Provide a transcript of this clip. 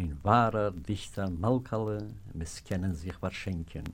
ein wahrer, dichter Malkalle, mis kennen sich verschenken.